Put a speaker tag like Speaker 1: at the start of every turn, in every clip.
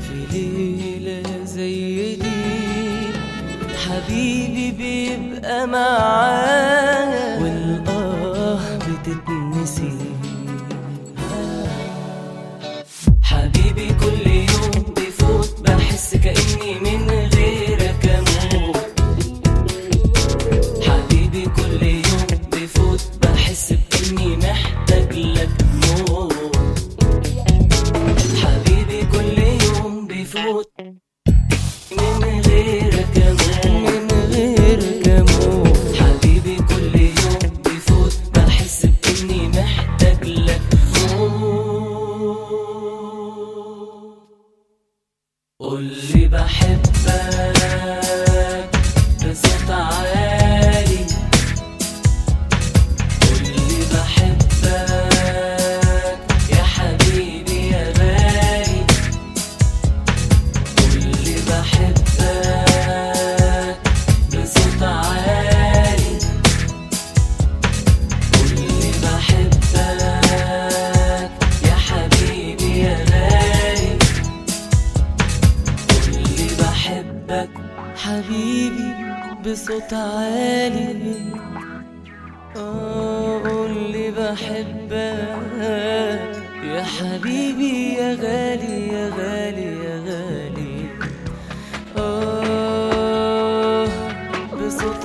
Speaker 1: في
Speaker 2: ليلة زي دي. حبيبي بيبقى معايا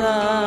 Speaker 2: love.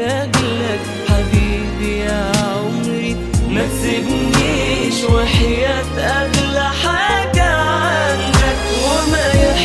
Speaker 2: اقولك حبيبي يا عمري ما تسيبنيش وحياة أغلى حاجة عندك. وما يهمنيش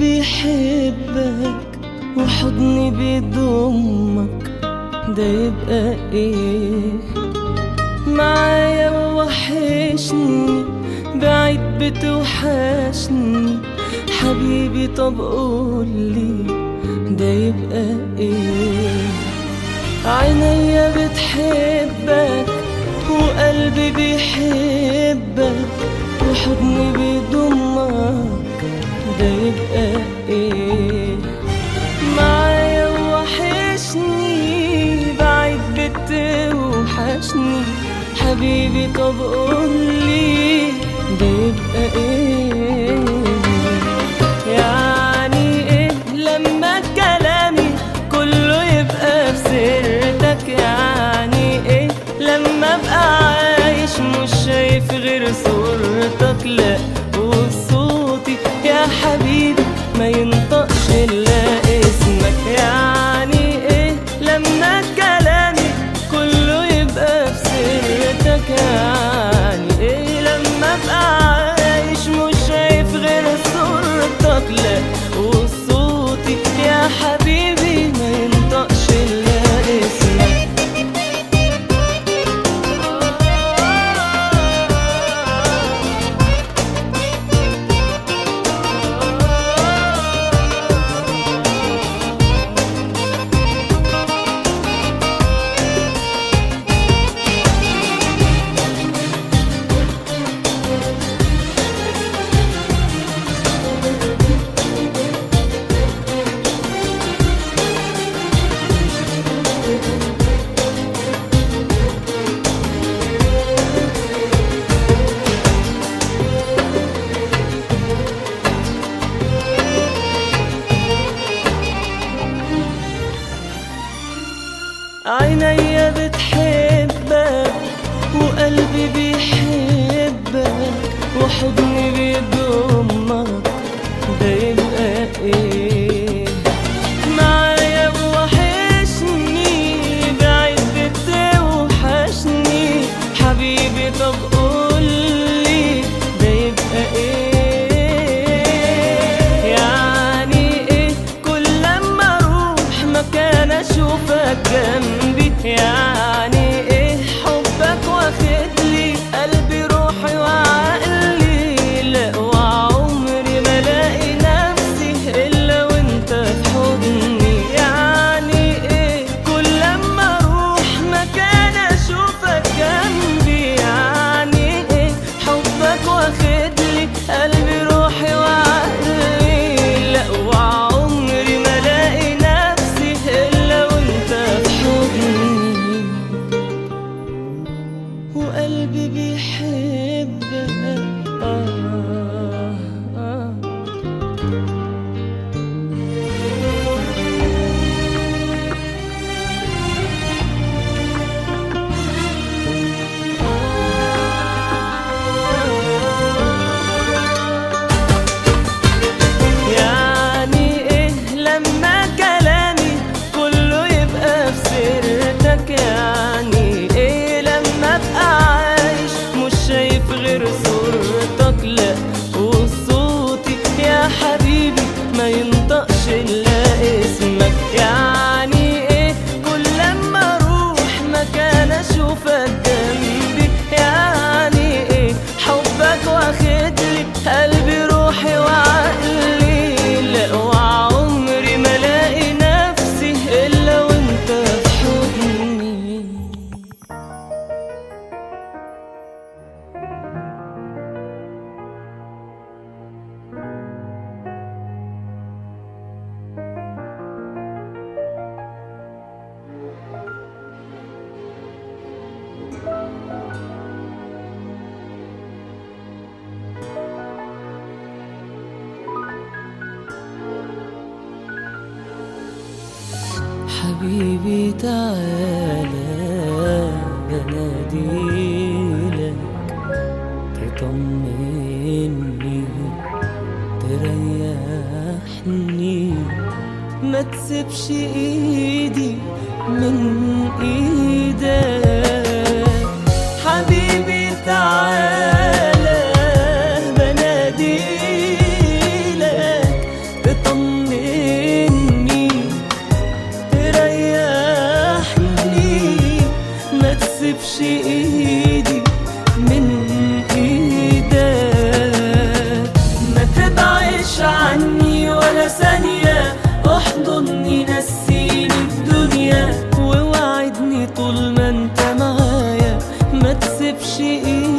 Speaker 2: بيحبك وحضني بيضمك ده يبقى إيه؟ معايا وحشني بعيد بتوحشني. حبيبي طب قولي ده يبقى إيه؟ عينيا بتحبك وقلبي بيحبك وحضني بيضمك ده يبقى إيه معايا وحشني بعيد بتوحشني حبيبي طب قولي ده يبقى إيه يعني إيه لما كلامي كله يبقى في سيرتك يعني إيه لما ابقى عايش مش شايف غير صورتك حبيبي. ما تسيبش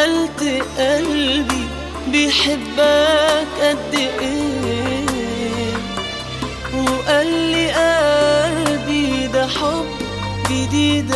Speaker 2: سألت قلبي بيحبك قد إيه؟ وقال لي قلبي ده حب جديد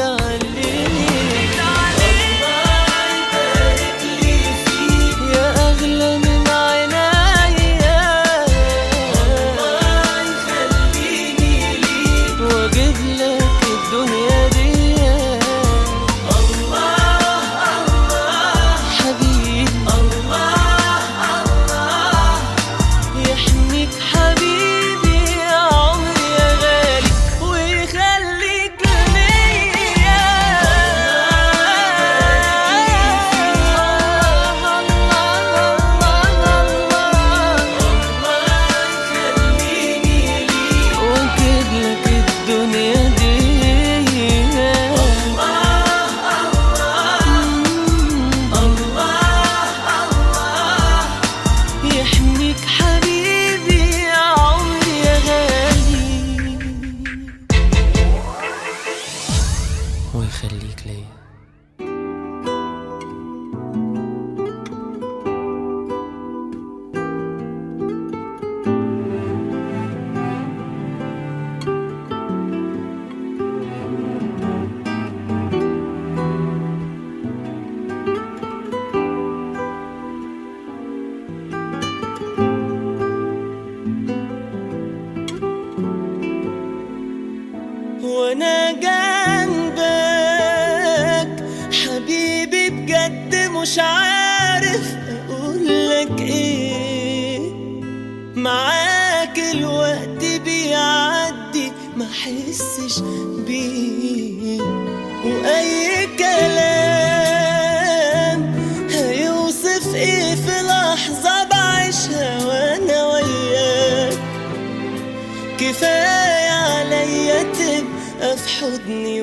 Speaker 2: تحسش بيه. وأي كلام هيوصف إيه في لحظة بعيشها وأنا وياك؟ كفاية عليا تبقى في حضني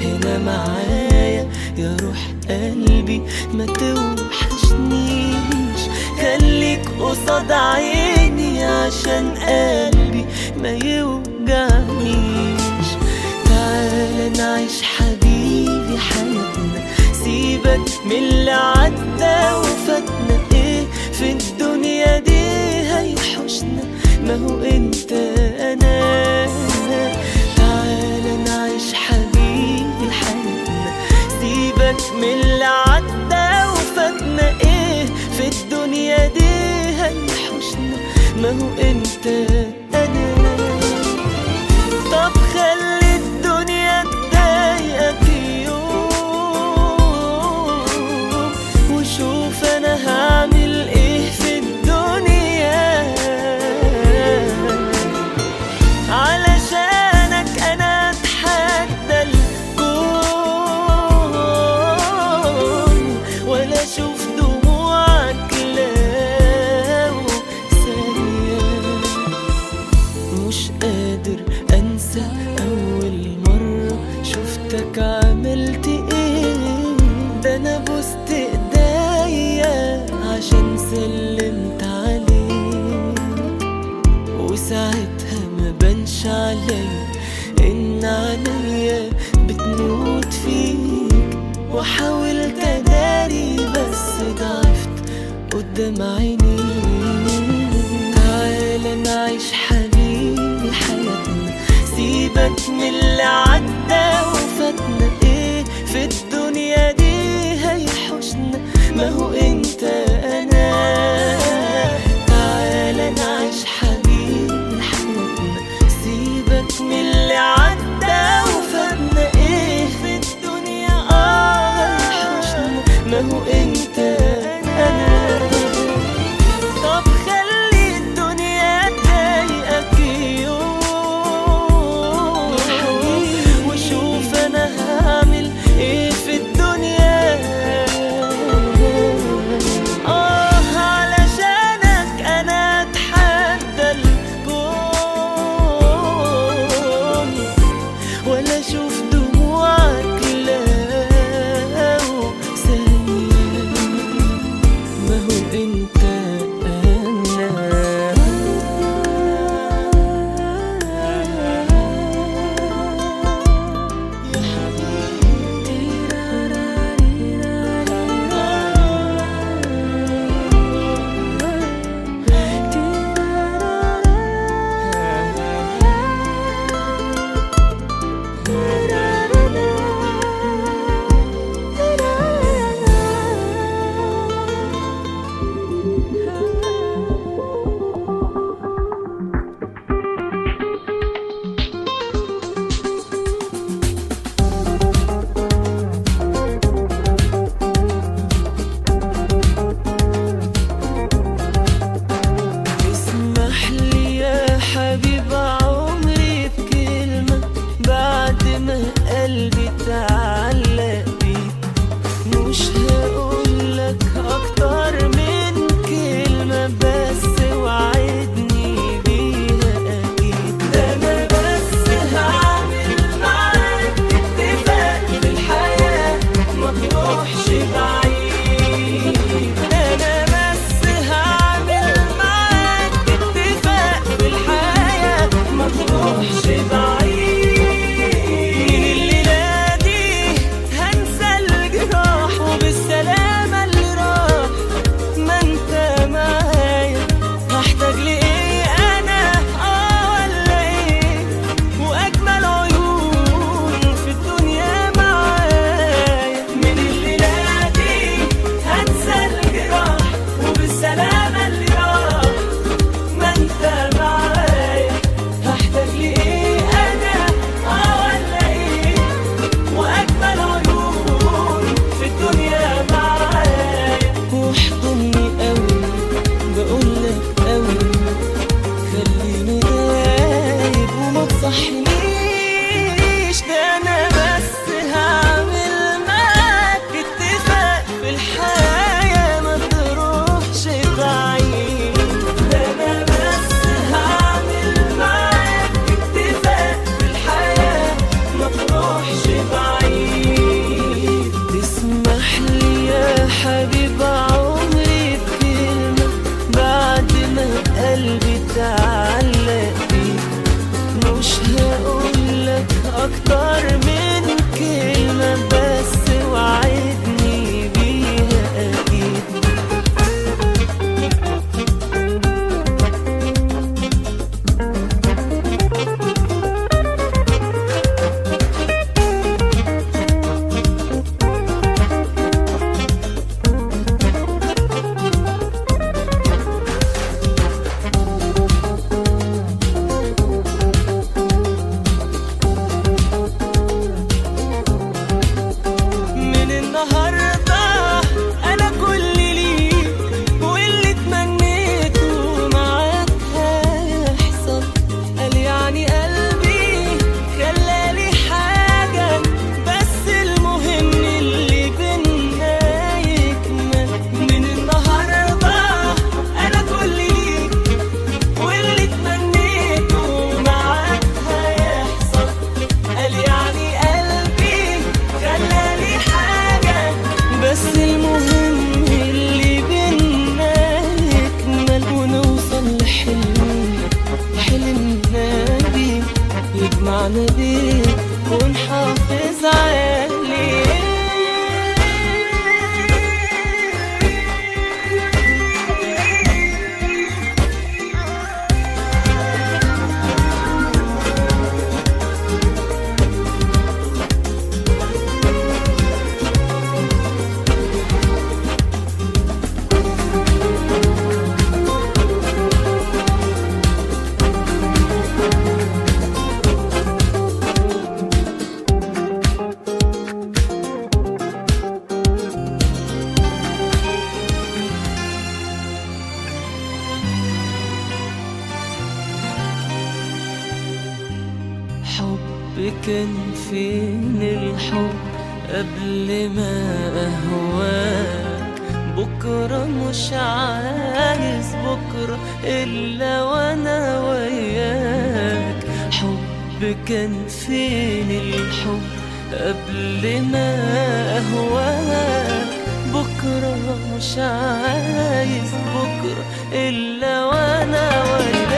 Speaker 2: هنا معايا. يا روح قلبي ما توحشنيش. خليك قصاد عيني عشان قلبي ما يوجعنيش. تعالى نعيش حبيبي حياتنا. سيبك من اللي عدى وفاتنا. إيه في الدنيا دي هيحشنا ما هو أنت أنا. من اللي عدى وفاتنا إيه في الدنيا دي؟ هنحوشنا ما هو انت اللي عدى وفاتنا إيه في الدنيا دي هيحوشنا. ما هو بكن كان فين الحب قبل ما أهواك؟ بكرة مش عايز بكرة إلا وأنا وياك. حب كان فين الحب قبل ما أهواك؟ بكرة مش عايز بكرة إلا وأنا وياك.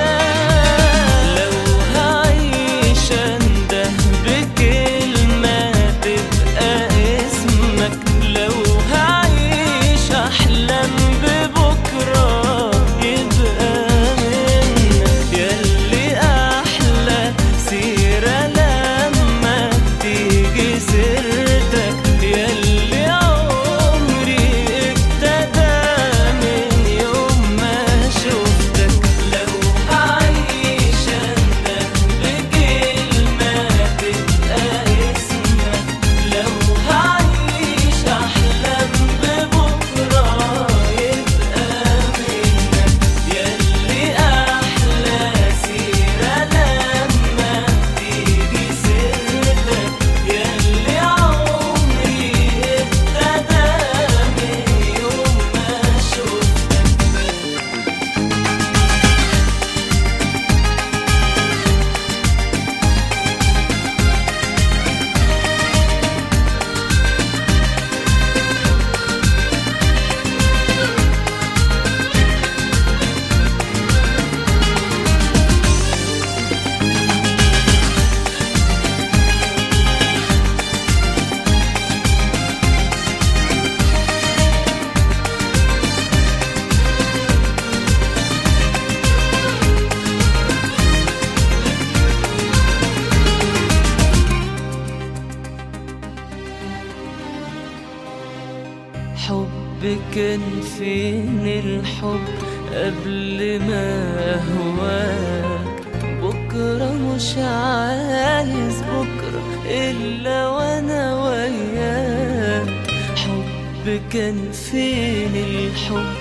Speaker 2: كان فين الحب؟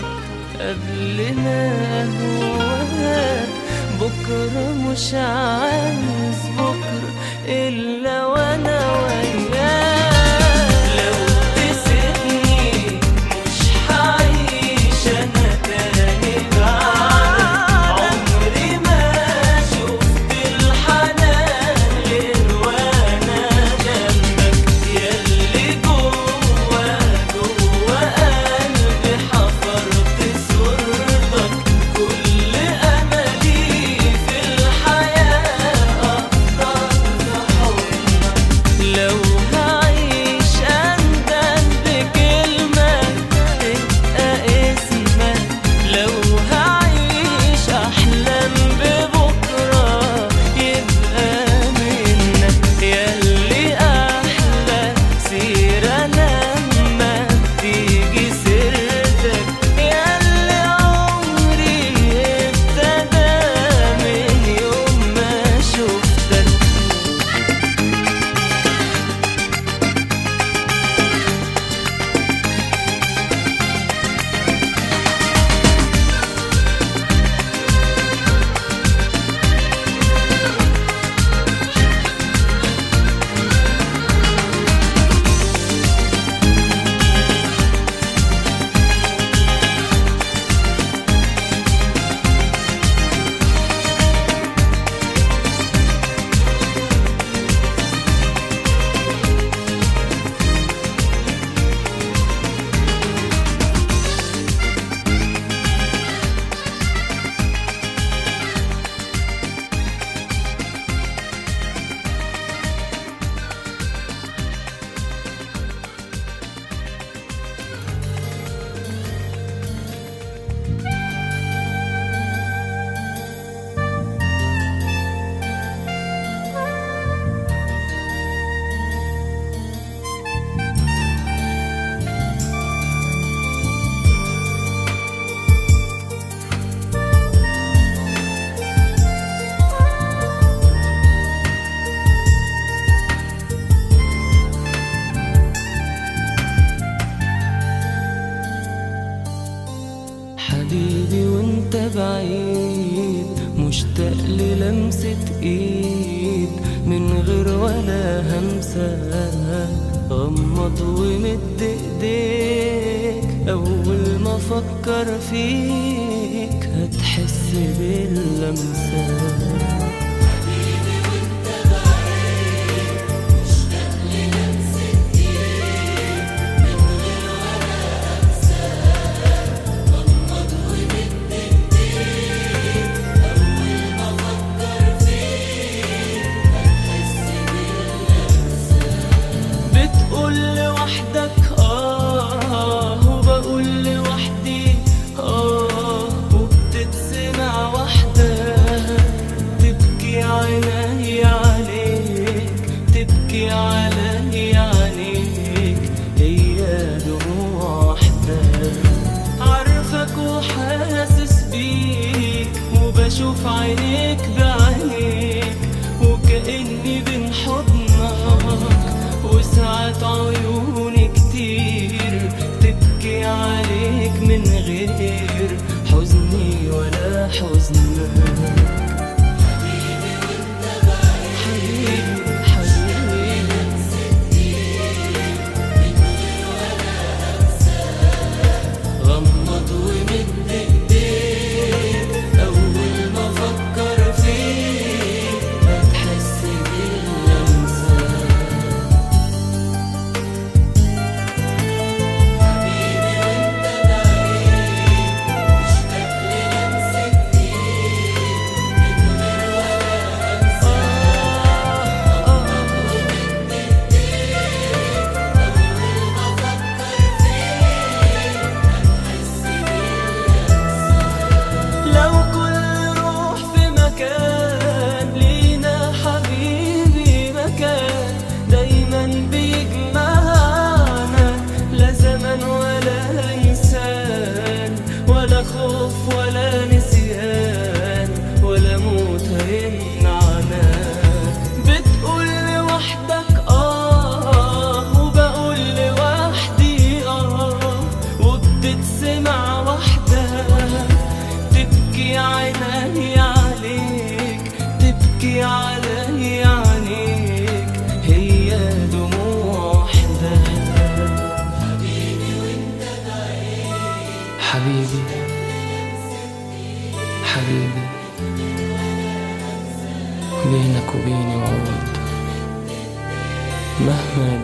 Speaker 2: قبل ما هو بكرة مش عارف.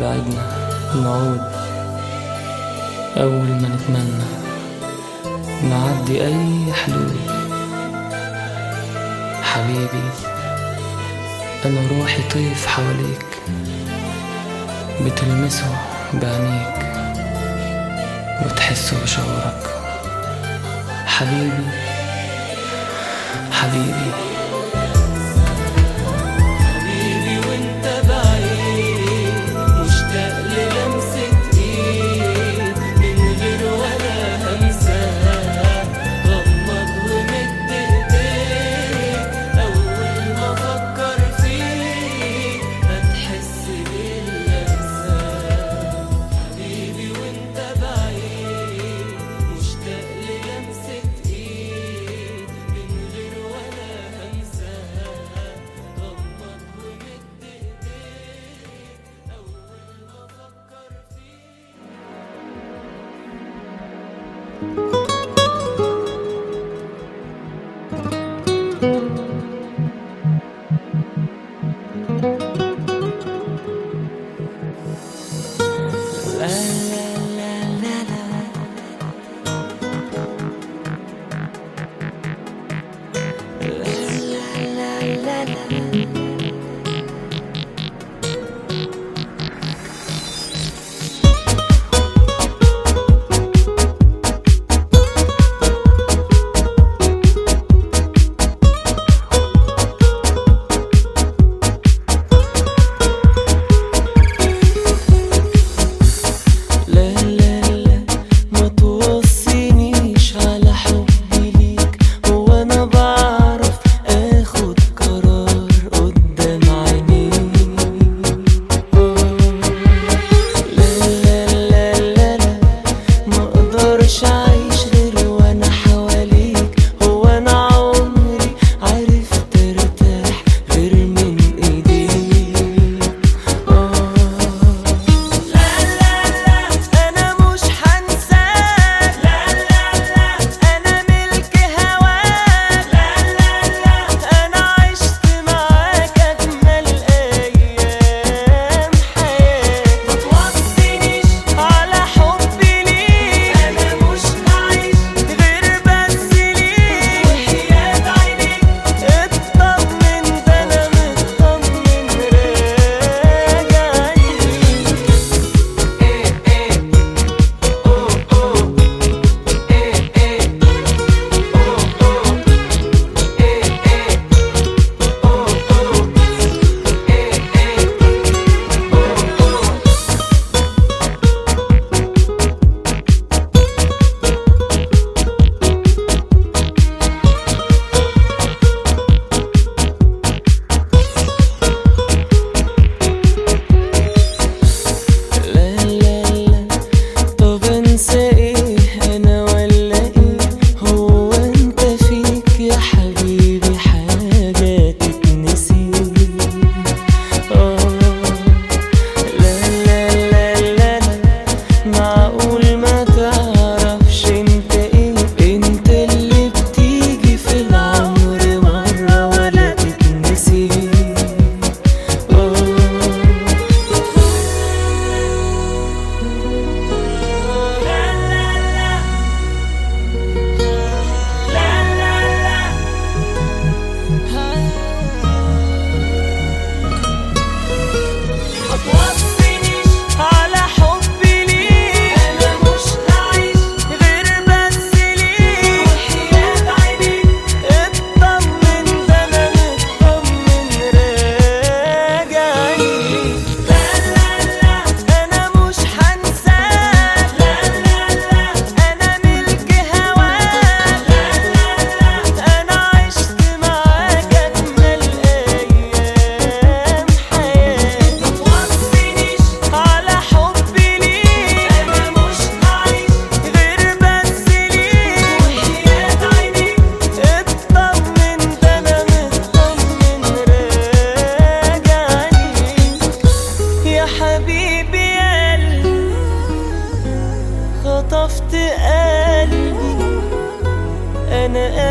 Speaker 2: بعيدنا نعود أول ما نتمنى. نعدي أي حلول. حبيبي أنا روحي طيف حواليك. بتلمسه بعينيك وتحسه بشعورك. حبيبي حبيبي.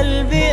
Speaker 2: قلبي